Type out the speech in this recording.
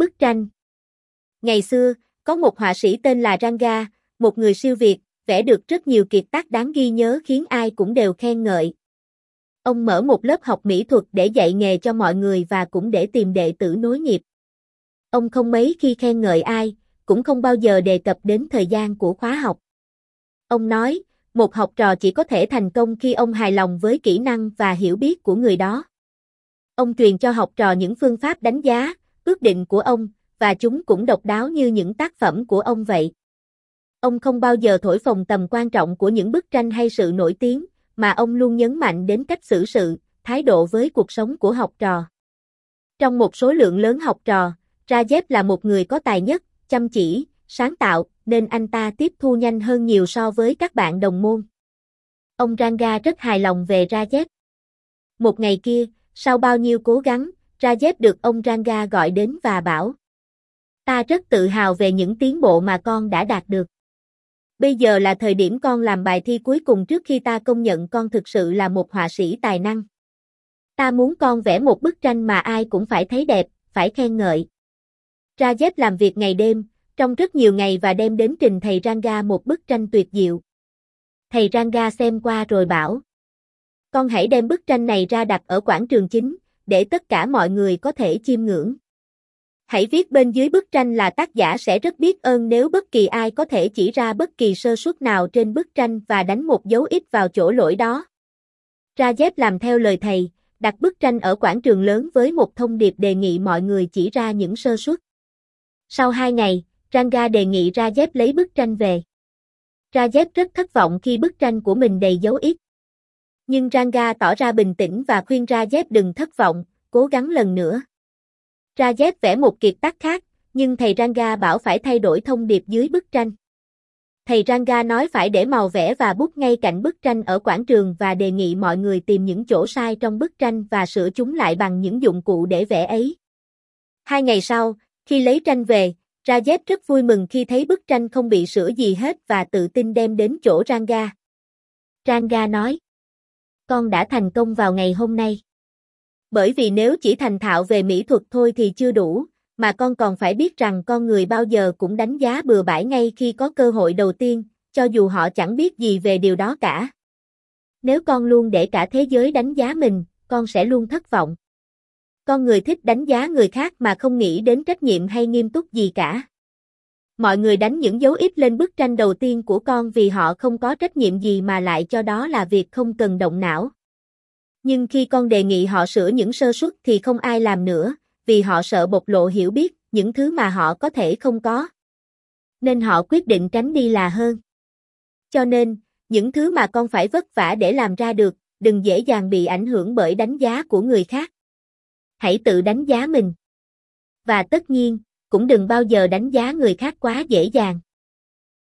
Bức tranh Ngày xưa, có một họa sĩ tên là Ranga, một người siêu việt, vẽ được rất nhiều kiệt tác đáng ghi nhớ khiến ai cũng đều khen ngợi. Ông mở một lớp học mỹ thuật để dạy nghề cho mọi người và cũng để tìm đệ tử nối nghiệp. Ông không mấy khi khen ngợi ai, cũng không bao giờ đề cập đến thời gian của khóa học. Ông nói, một học trò chỉ có thể thành công khi ông hài lòng với kỹ năng và hiểu biết của người đó. Ông truyền cho học trò những phương pháp đánh giá, ước định của ông, và chúng cũng độc đáo như những tác phẩm của ông vậy. Ông không bao giờ thổi phồng tầm quan trọng của những bức tranh hay sự nổi tiếng, mà ông luôn nhấn mạnh đến cách xử sự, thái độ với cuộc sống của học trò. Trong một số lượng lớn học trò, Rajev là một người có tài nhất, chăm chỉ, sáng tạo, nên anh ta tiếp thu nhanh hơn nhiều so với các bạn đồng môn. Ông Ranga rất hài lòng về Rajev. Một ngày kia, sau bao nhiêu cố gắng, Rajev được ông Ranga gọi đến và bảo. Ta rất tự hào về những tiến bộ mà con đã đạt được. Bây giờ là thời điểm con làm bài thi cuối cùng trước khi ta công nhận con thực sự là một họa sĩ tài năng. Ta muốn con vẽ một bức tranh mà ai cũng phải thấy đẹp, phải khen ngợi. Rajev làm việc ngày đêm, trong rất nhiều ngày và đem đến trình thầy Ranga một bức tranh tuyệt diệu. Thầy Ranga xem qua rồi bảo. Con hãy đem bức tranh này ra đặt ở quảng trường chính, để tất cả mọi người có thể chiêm ngưỡng. Hãy viết bên dưới bức tranh là tác giả sẽ rất biết ơn nếu bất kỳ ai có thể chỉ ra bất kỳ sơ suất nào trên bức tranh và đánh một dấu ít vào chỗ lỗi đó. Rajev làm theo lời thầy, đặt bức tranh ở quảng trường lớn với một thông điệp đề nghị mọi người chỉ ra những sơ suất. Sau hai ngày, Ranga đề nghị Rajev lấy bức tranh về. Rajev rất thất vọng khi bức tranh của mình đầy dấu ít. Nhưng Ranga tỏ ra bình tĩnh và khuyên Rajev đừng thất vọng, cố gắng lần nữa. Rajev vẽ một kiệt tác khác, nhưng thầy Ranga bảo phải thay đổi thông điệp dưới bức tranh. Thầy Ranga nói phải để màu vẽ và bút ngay cạnh bức tranh ở quảng trường và đề nghị mọi người tìm những chỗ sai trong bức tranh và sửa chúng lại bằng những dụng cụ để vẽ ấy. Hai ngày sau, khi lấy tranh về, Rajev rất vui mừng khi thấy bức tranh không bị sửa gì hết và tự tin đem đến chỗ Ranga. Ranga nói, con đã thành công vào ngày hôm nay. Bởi vì nếu chỉ thành thạo về mỹ thuật thôi thì chưa đủ, mà con còn phải biết rằng con người bao giờ cũng đánh giá bừa bãi ngay khi có cơ hội đầu tiên, cho dù họ chẳng biết gì về điều đó cả. Nếu con luôn để cả thế giới đánh giá mình, con sẽ luôn thất vọng. Con người thích đánh giá người khác mà không nghĩ đến trách nhiệm hay nghiêm túc gì cả. Mọi người đánh những dấu ít lên bức tranh đầu tiên của con vì họ không có trách nhiệm gì mà lại cho đó là việc không cần động não. Nhưng khi con đề nghị họ sửa những sơ suất thì không ai làm nữa, vì họ sợ bộc lộ hiểu biết, những thứ mà họ có thể không có. Nên họ quyết định tránh đi là hơn. Cho nên, những thứ mà con phải vất vả để làm ra được, đừng dễ dàng bị ảnh hưởng bởi đánh giá của người khác. Hãy tự đánh giá mình. Và tất nhiên, cũng đừng bao giờ đánh giá người khác quá dễ dàng.